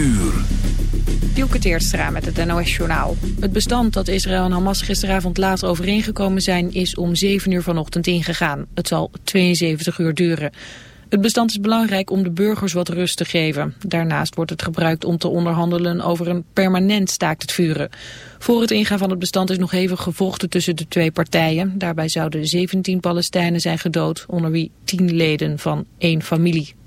uur. Dielke Teertstra met het NOS-journaal. Het bestand dat Israël en Hamas gisteravond laat overeengekomen zijn... is om 7 uur vanochtend ingegaan. Het zal 72 uur duren. Het bestand is belangrijk om de burgers wat rust te geven. Daarnaast wordt het gebruikt om te onderhandelen over een permanent staakt het vuren. Voor het ingaan van het bestand is nog even gevochten tussen de twee partijen. Daarbij zouden 17 Palestijnen zijn gedood, onder wie 10 leden van één familie.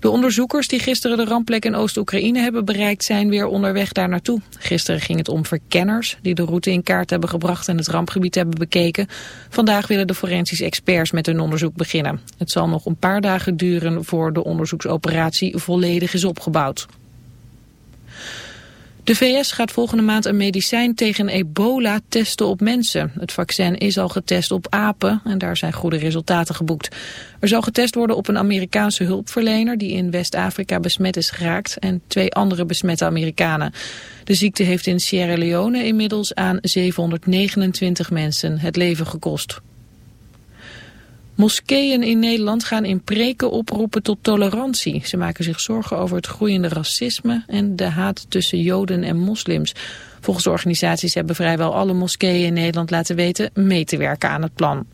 De onderzoekers die gisteren de rampplek in Oost-Oekraïne hebben bereikt zijn weer onderweg daar naartoe. Gisteren ging het om verkenners die de route in kaart hebben gebracht en het rampgebied hebben bekeken. Vandaag willen de forensische experts met hun onderzoek beginnen. Het zal nog een paar dagen duren voor de onderzoeksoperatie volledig is opgebouwd. De VS gaat volgende maand een medicijn tegen ebola testen op mensen. Het vaccin is al getest op apen en daar zijn goede resultaten geboekt. Er zal getest worden op een Amerikaanse hulpverlener die in West-Afrika besmet is geraakt en twee andere besmette Amerikanen. De ziekte heeft in Sierra Leone inmiddels aan 729 mensen het leven gekost. Moskeeën in Nederland gaan in preken oproepen tot tolerantie. Ze maken zich zorgen over het groeiende racisme en de haat tussen Joden en moslims. Volgens organisaties hebben vrijwel alle moskeeën in Nederland laten weten mee te werken aan het plan.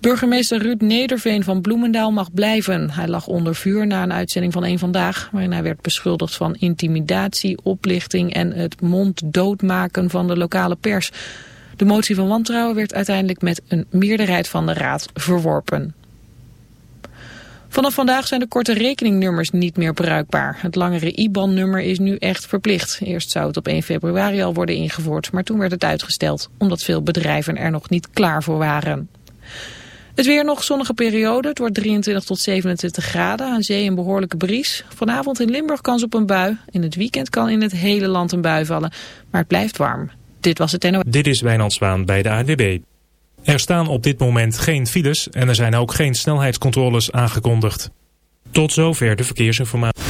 Burgemeester Ruud Nederveen van Bloemendaal mag blijven. Hij lag onder vuur na een uitzending van Eén Vandaag... waarin hij werd beschuldigd van intimidatie, oplichting... en het monddoodmaken van de lokale pers. De motie van wantrouwen werd uiteindelijk met een meerderheid van de Raad verworpen. Vanaf vandaag zijn de korte rekeningnummers niet meer bruikbaar. Het langere IBAN-nummer is nu echt verplicht. Eerst zou het op 1 februari al worden ingevoerd, maar toen werd het uitgesteld, omdat veel bedrijven er nog niet klaar voor waren. Het weer nog zonnige periode. Het wordt 23 tot 27 graden. Aan zee een behoorlijke bries. Vanavond in Limburg kans op een bui. In het weekend kan in het hele land een bui vallen. Maar het blijft warm. Dit was het NOS. Dit is Wijnand Zwaan bij de ADB. Er staan op dit moment geen files en er zijn ook geen snelheidscontroles aangekondigd. Tot zover de verkeersinformatie.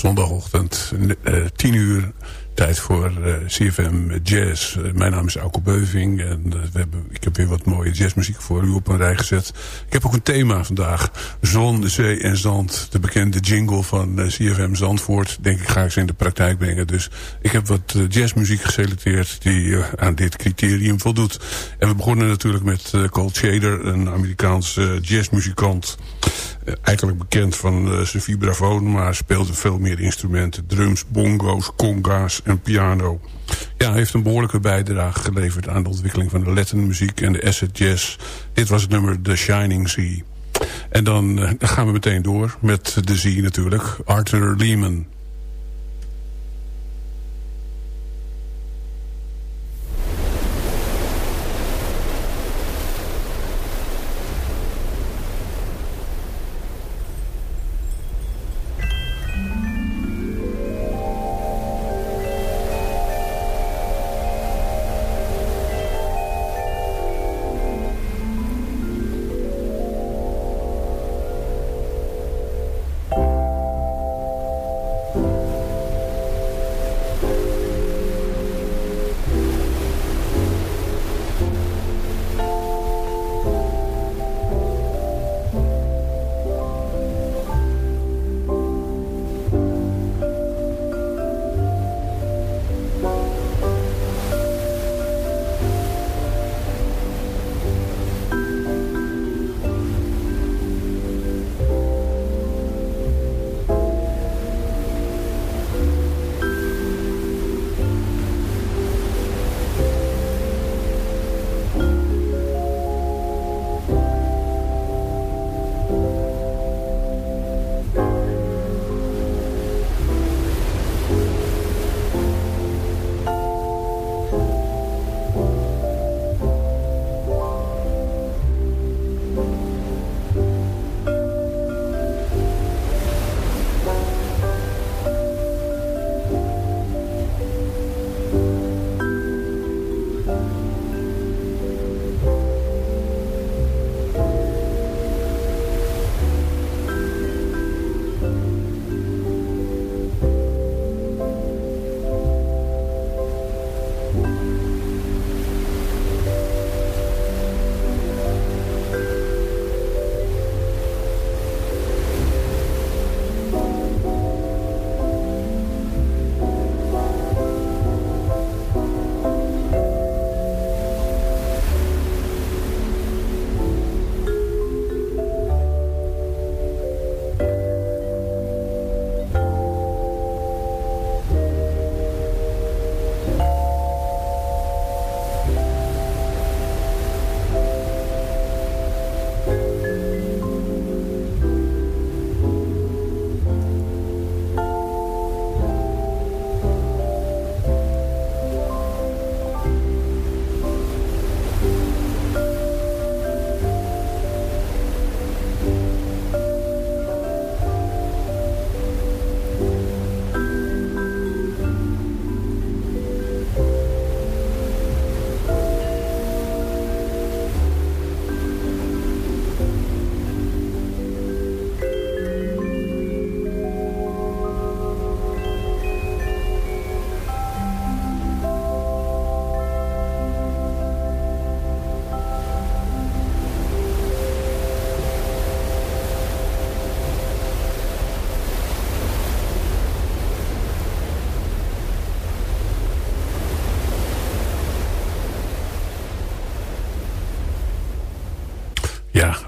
Zondagochtend, uh, 10 uur. Tijd voor uh, CFM Jazz. Uh, mijn naam is Auke Beuving. En we hebben, heb weer wat mooie jazzmuziek voor u op een rij gezet. Ik heb ook een thema vandaag. Zon, zee en zand. De bekende jingle van CFM Zandvoort. Denk ik ga ik ze in de praktijk brengen. Dus ik heb wat jazzmuziek geselecteerd die aan dit criterium voldoet. En we begonnen natuurlijk met Cold Shader. Een Amerikaanse jazzmuzikant. eigenlijk bekend van zijn vibrafoon. Maar speelde veel meer instrumenten. Drums, bongo's, conga's en piano. Ja, heeft een behoorlijke bijdrage geleverd aan de ontwikkeling van de Latin muziek en de acid jazz. Dit was het nummer The Shining Sea. En dan, dan gaan we meteen door met de Zee natuurlijk. Arthur Lehman.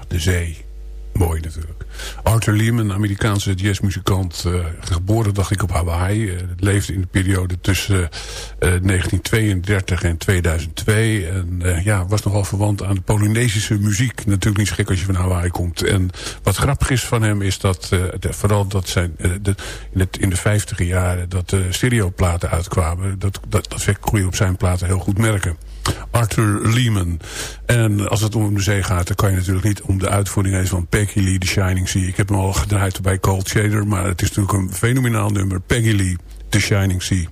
Zee. Mooi natuurlijk. Arthur Lehman, Amerikaanse jazzmuzikant. Uh, geboren, dacht ik, op Hawaii. Uh, leefde in de periode tussen uh, 1932 en 2002. En ja, was nogal verwant aan de Polynesische muziek. Natuurlijk niet gek als je van Hawaii komt. En wat grappig is van hem is dat... De, vooral dat zijn, de, in, het, in de vijftiger jaren... dat de stereoplaten uitkwamen. Dat, dat, dat kon je op zijn platen heel goed merken. Arthur Lehman. En als het om de zee gaat, dan kan je natuurlijk niet om de uitvoering eens van Peggy Lee, The Shining Sea. Ik heb hem al gedraaid bij Cold Shader, maar het is natuurlijk een fenomenaal nummer. Peggy Lee, The Shining Sea.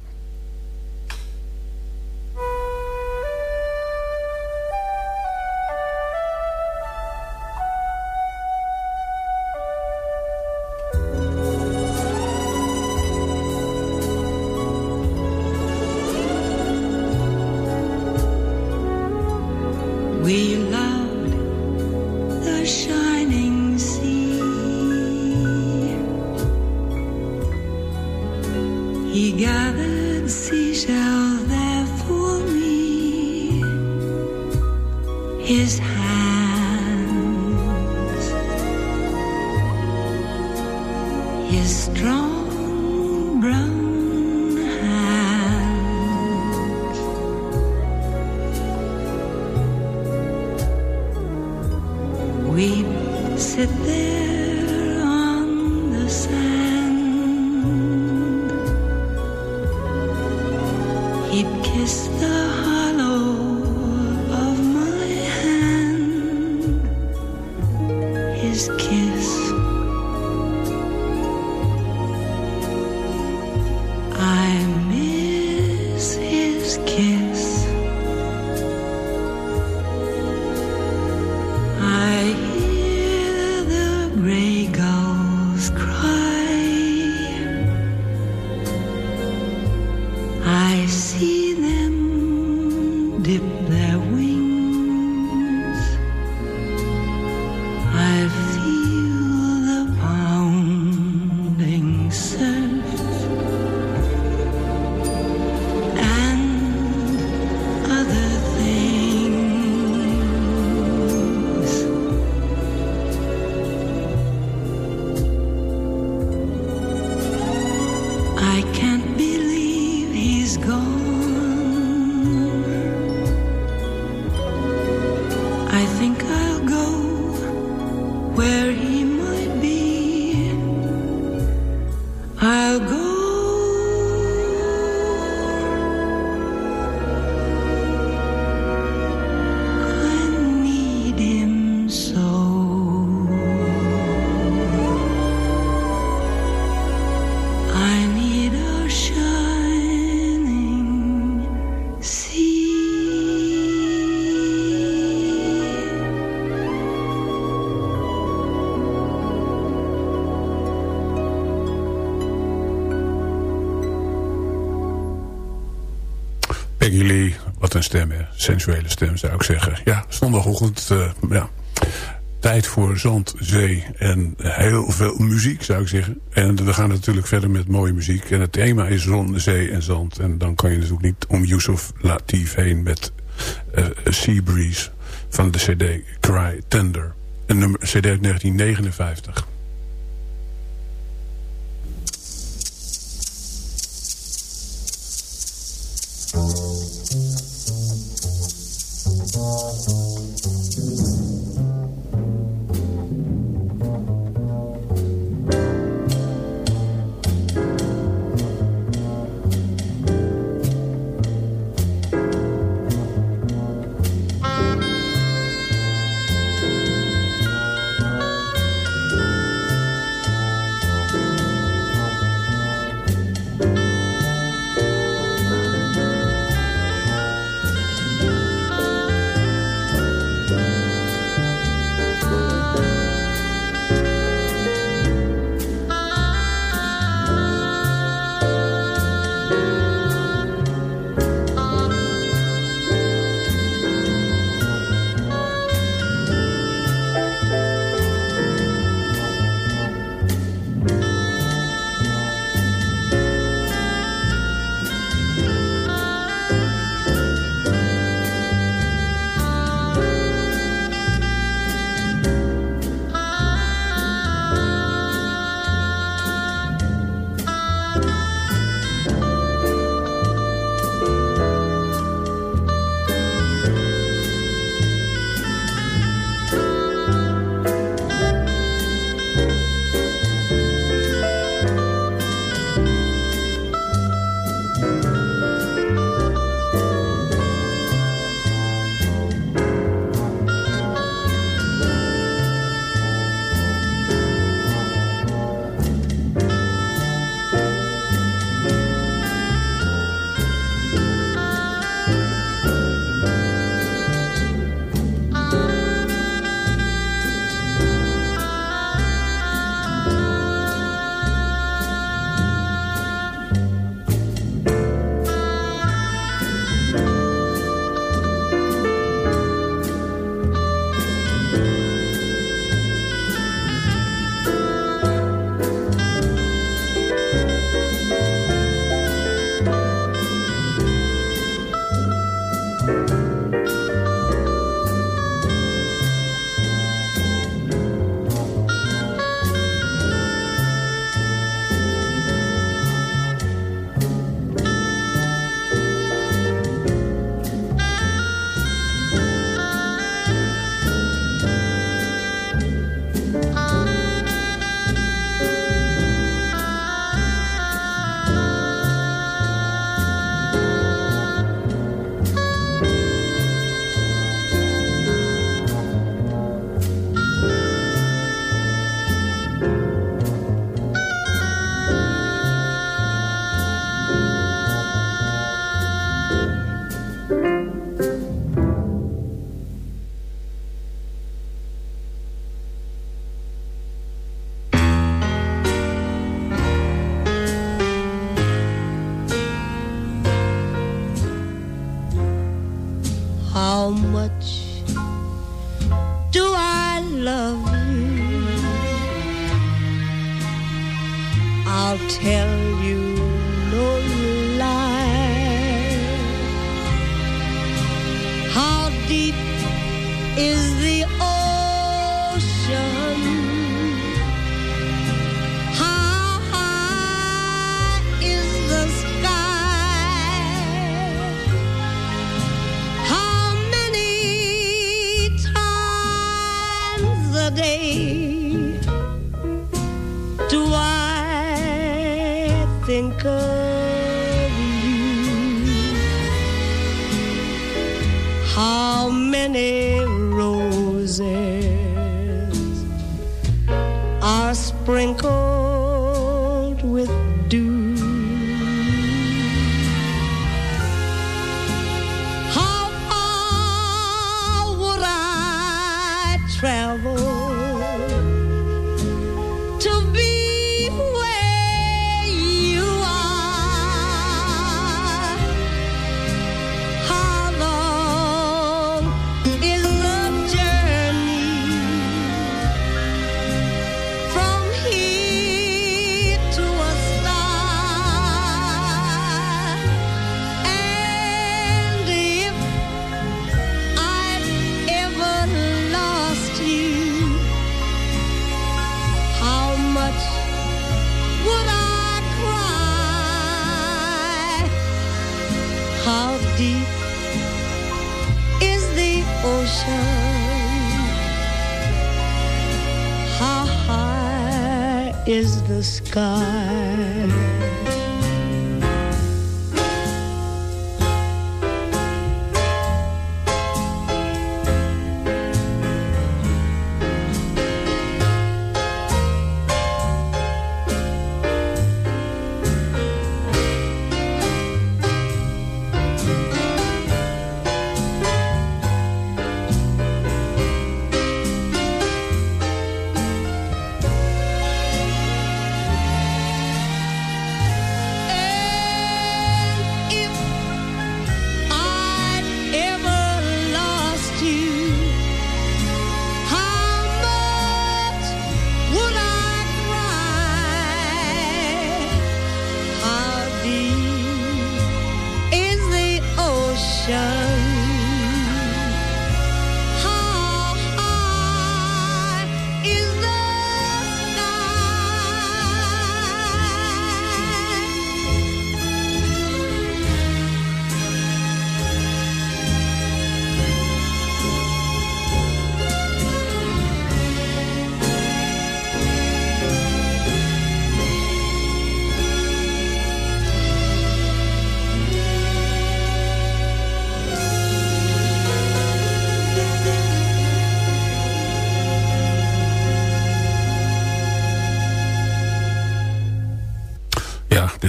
Een stem, hè. Sensuele stem, zou ik zeggen. Ja, zondagochtend, eh, ja. Tijd voor zand, zee en heel veel muziek, zou ik zeggen. En we gaan natuurlijk verder met mooie muziek. En het thema is zon, zee en zand. En dan kan je natuurlijk niet om Yusuf Latif heen met eh Sea Breeze van de cd Cry Tender. Een nummer, cd uit 1959. Is the the sky?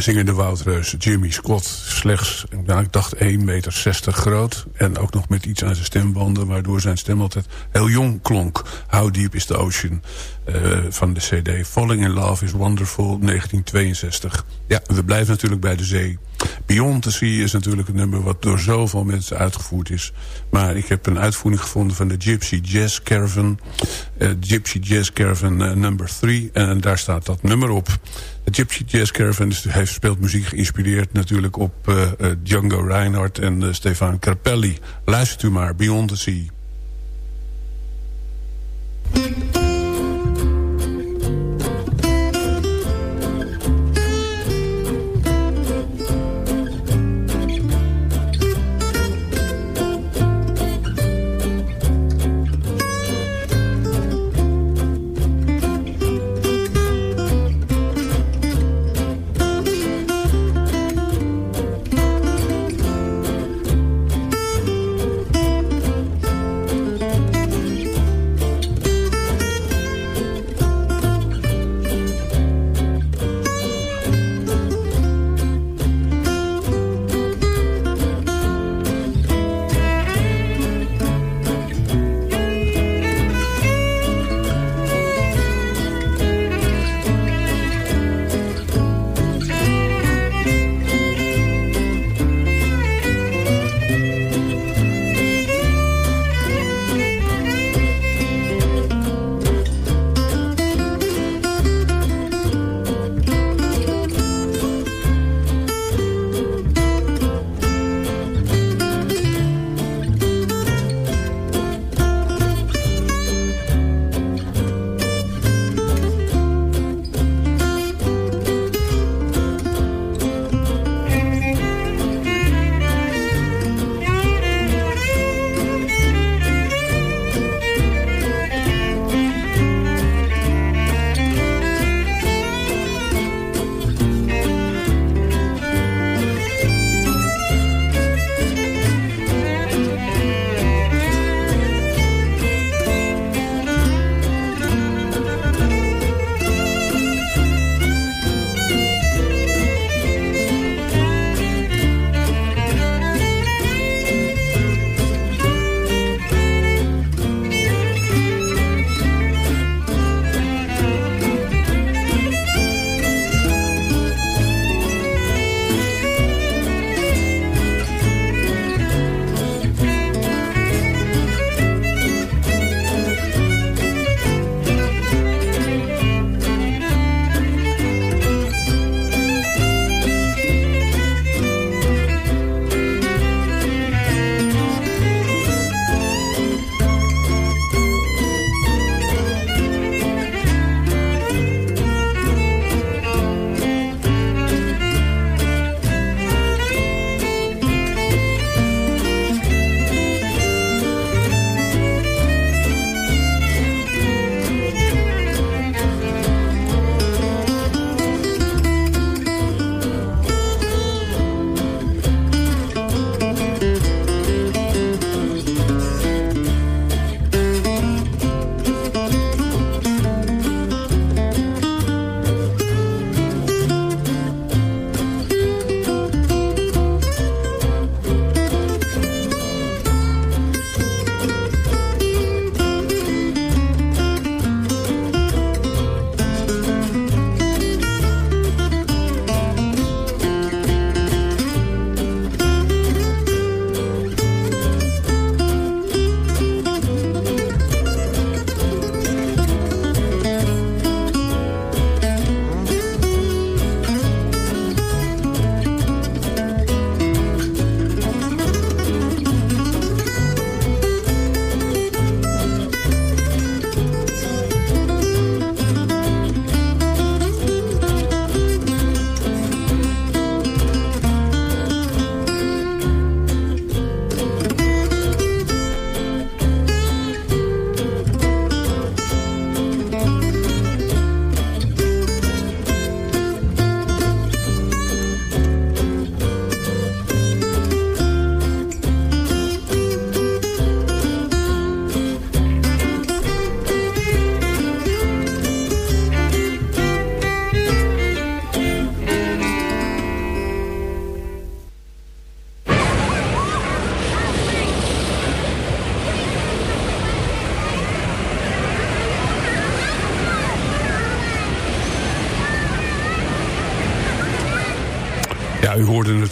Zingende woudreus Jimmy Scott. Slechts, nou, ik dacht 1,60 meter groot. En ook nog met iets aan zijn stembanden. Waardoor zijn stem altijd heel jong klonk. How Deep is the Ocean. eh, van de cd Falling in Love is Wonderful 1962. Ja, we blijven natuurlijk bij de zee. Beyond the Sea is natuurlijk een nummer wat door zoveel mensen uitgevoerd is. Maar ik heb een uitvoering gevonden van de Gypsy Jazz Caravan. eh, Gypsy Jazz Caravan eh, number 3. En daar staat dat nummer op. De Gypsy Jazz Caravan heeft speelt muziek geïnspireerd natuurlijk op eh, Django Reinhardt en Stefan Carpelli. Luistert u maar, Beyond the Sea.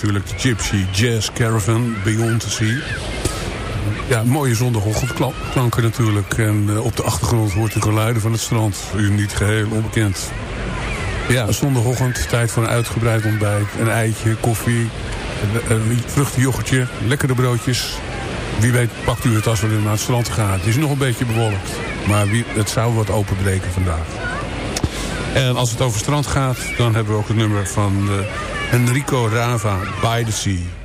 Natuurlijk de Gypsy Jazz Caravan, Beyond the Sea. Ja, mooie zondagochtendklanken natuurlijk. En eh, op de achtergrond hoort u geluiden van het strand. U niet geheel onbekend. Ja, zondagochtend, tijd voor een uitgebreid ontbijt. Een eitje, koffie, een, vruchtenjoghurtje, lekkere broodjes. Wie weet pakt u het als we naar het strand gaan. Het is nog een beetje bewolkt. Maar wie, het zou wat openbreken vandaag. En als het over strand gaat, dan hebben we ook het nummer van uh, Enrico Rava, By the Sea.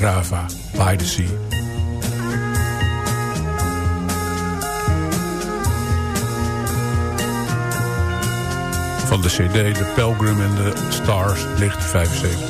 Rico Rava, By the Sea. Van de cd The Pelgrim and the Stars, 1975.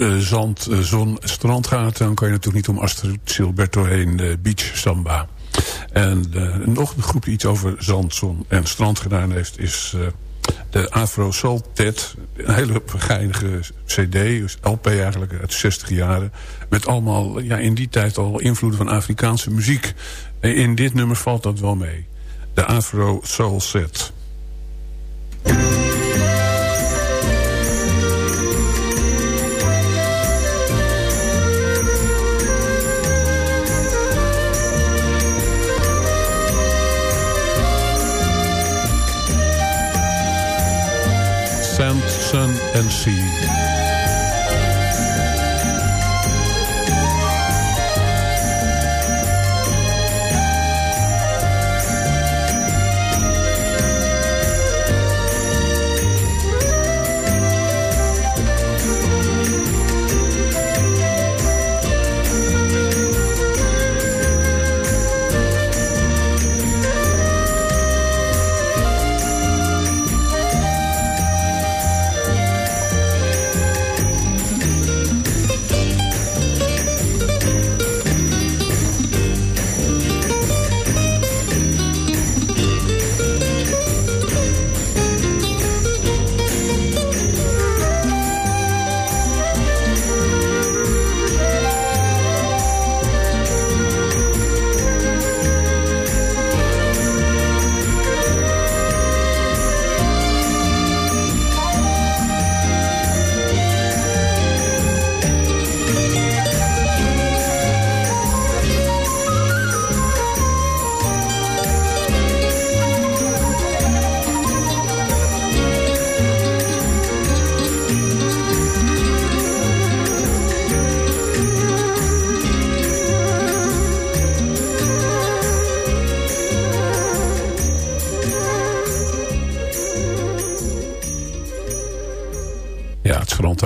Eh, zand, eh, zon, strand gaat... dan kan je natuurlijk niet om Astrid Silberto heen eh, beach samba. En nog een groep die iets over zand, zon en strand gedaan heeft... is de Afro Soul Ted. Een hele geinige cd, dus LP eigenlijk, uit de 60 jaren. Met allemaal ja, in die tijd al invloeden van Afrikaanse muziek. In dit nummer valt dat wel mee. De Afro Soul Set. Sun and Sea.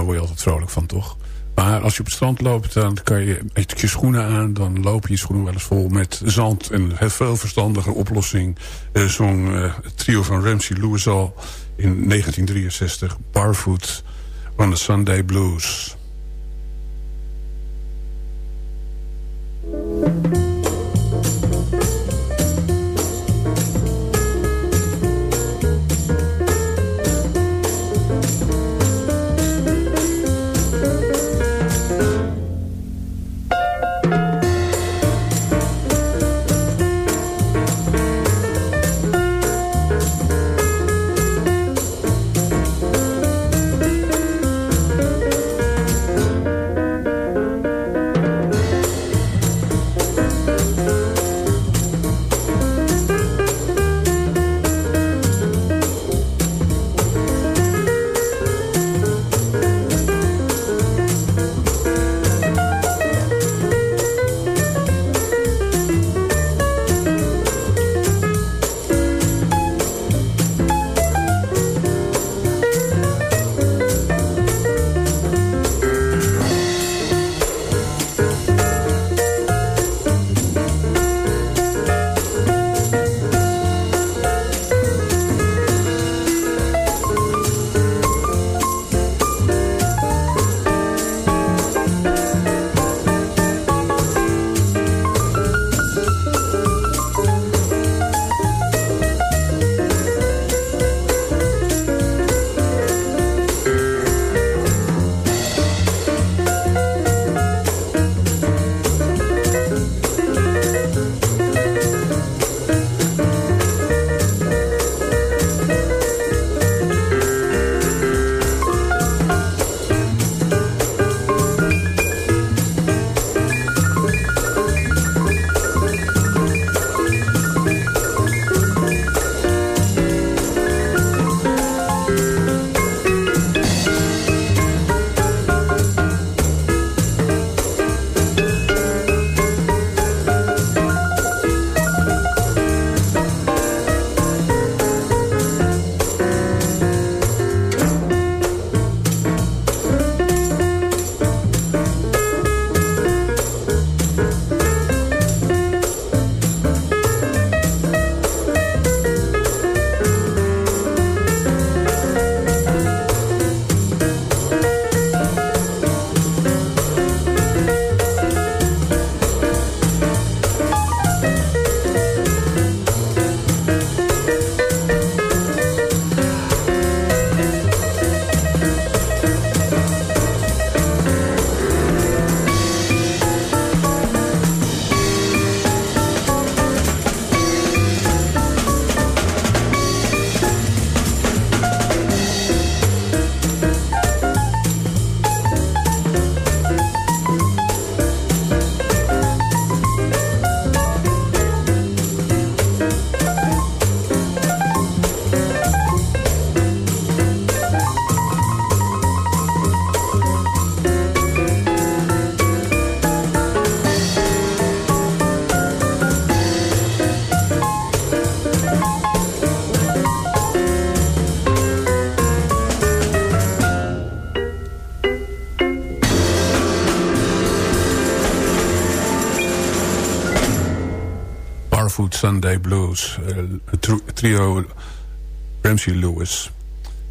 Daar word je altijd vrolijk van, toch? Maar als je op het strand loopt, dan kan je met schoenen aan... dan loop je je schoenen wel eens vol met zand. En een veel verstandige oplossing. Uh, Zong uh, trio van Ramsey Lewis al in 1963. Barfoot on the Sunday Blues. Sunday Blues. Uh, trio Ramsey Lewis.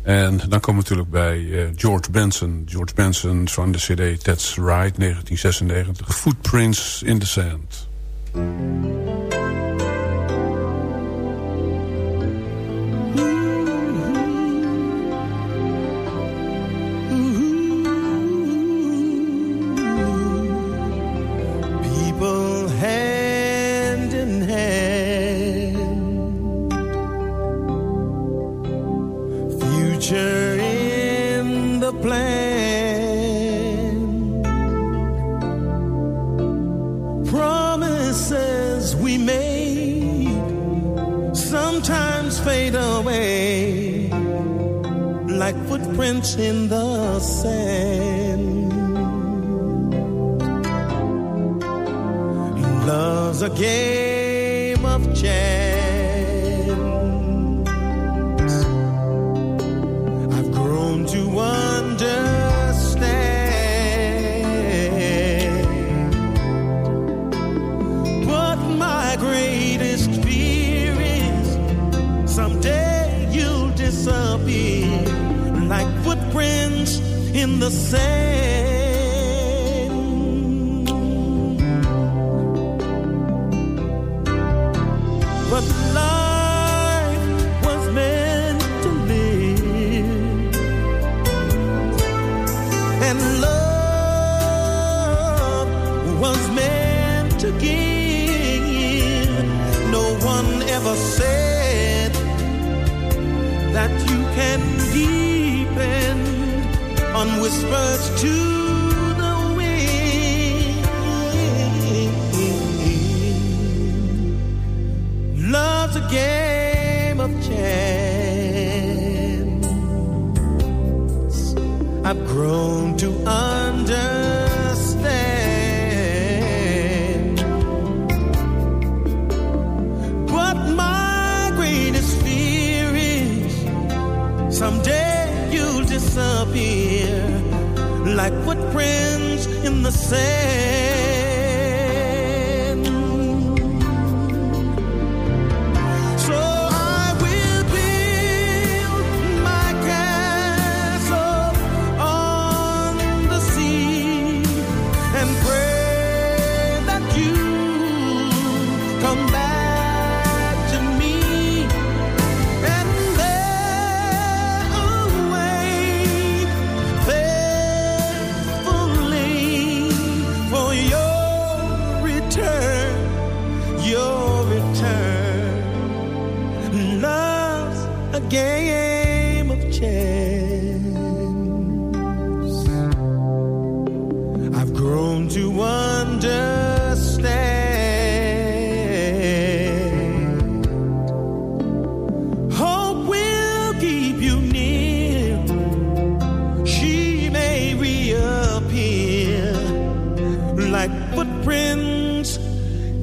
En dan komen we natuurlijk bij uh, George Benson. George Benson van de cd That's Right 1996. Footprints in the Sand.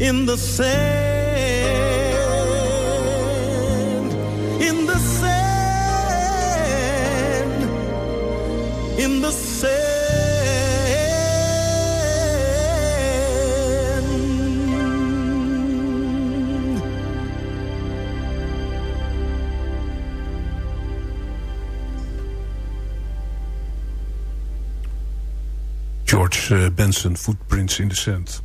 In the sand. In the sand. In the sand. George eh, Benson, Footprints in the Sand.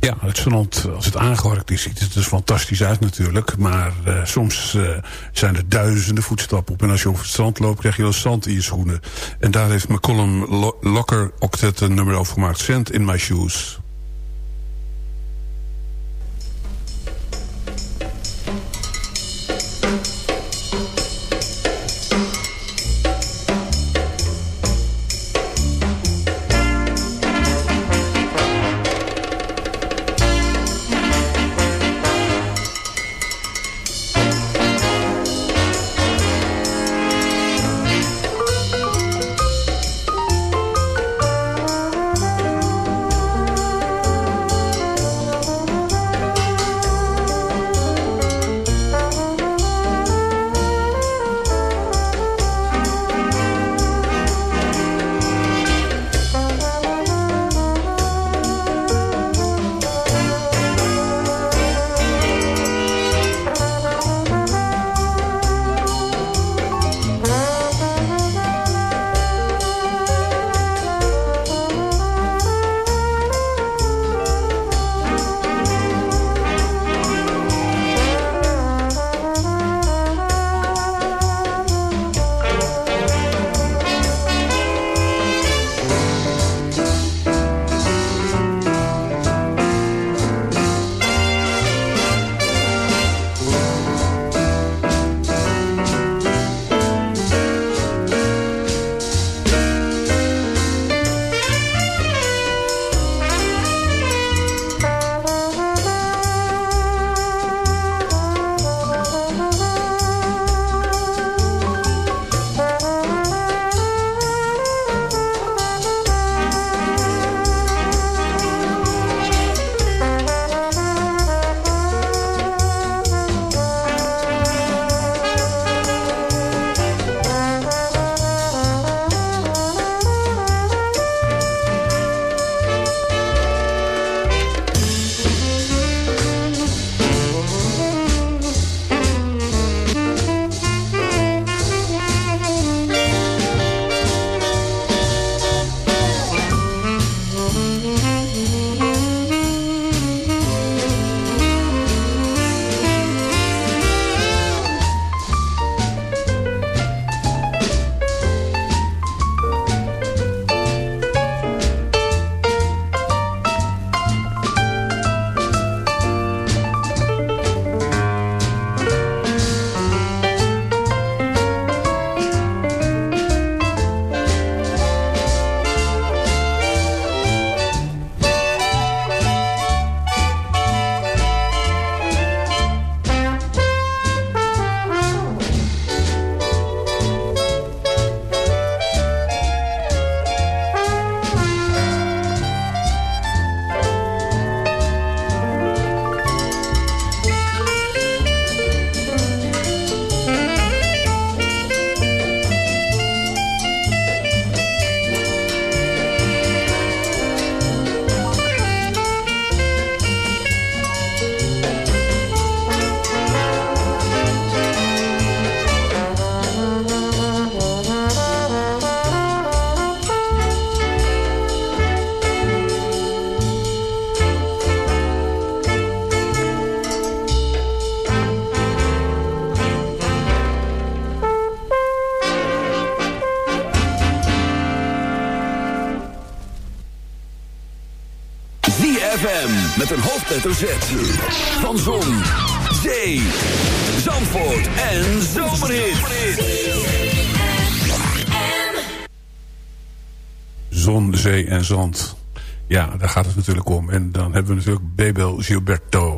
Ja, het strand, als het aangeharkt is, ziet het er fantastisch uit natuurlijk. Maar eh, soms eh, zijn er duizenden voetstappen op. En als je over het strand loopt, krijg je wel zand in je schoenen. En daar heeft McCollum Lo- Locker Octet een nummer over gemaakt. Sand in my shoes. Van Zon, Zee, Zandvoort en Zomerhit. Zon, zee en zand. Ja, daar gaat het natuurlijk om. En dan hebben we natuurlijk Bebel Gilberto.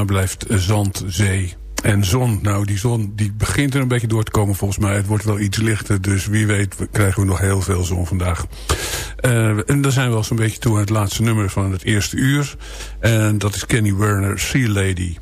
Nou blijft zand, zee en zon. Nou, die zon die begint er een beetje door te komen volgens mij. Het wordt wel iets lichter, dus wie weet krijgen we nog heel veel zon vandaag. Eh, en dan zijn we al zo'n beetje toe aan het laatste nummer van het eerste uur. En dat is Kenny Werner, Sea Lady.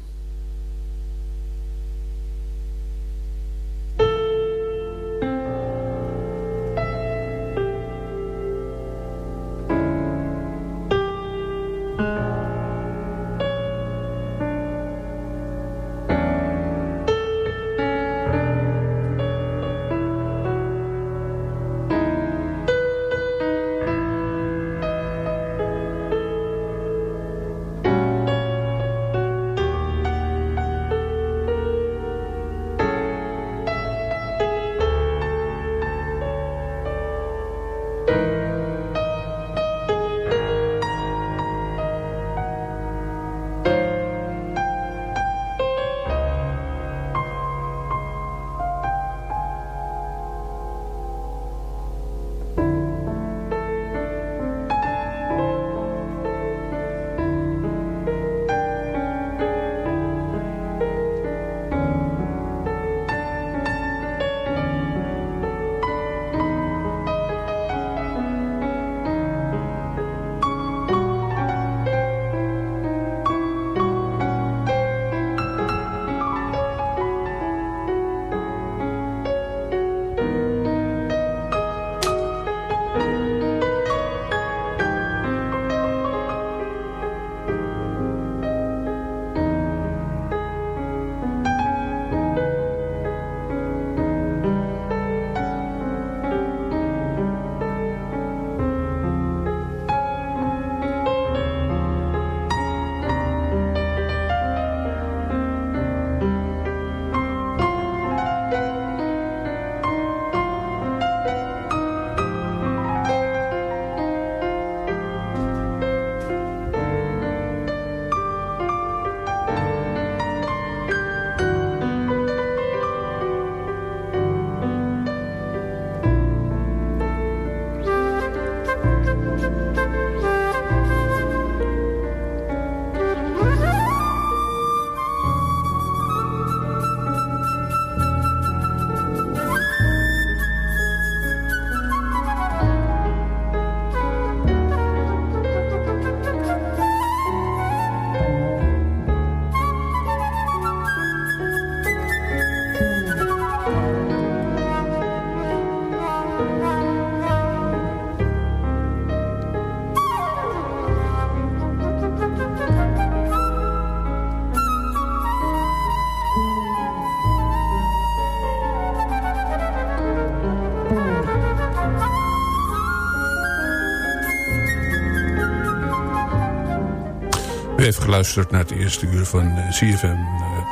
Heeft geluisterd naar het eerste uur van eh, CFM eh,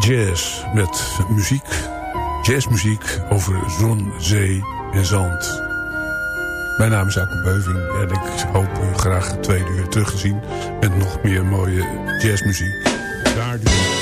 Jazz met muziek. Jazzmuziek over zon, zee en zand. Mijn naam is Alke Beuving en ik hoop u graag het tweede uur terug te zien... met nog meer mooie jazzmuziek. Daar doe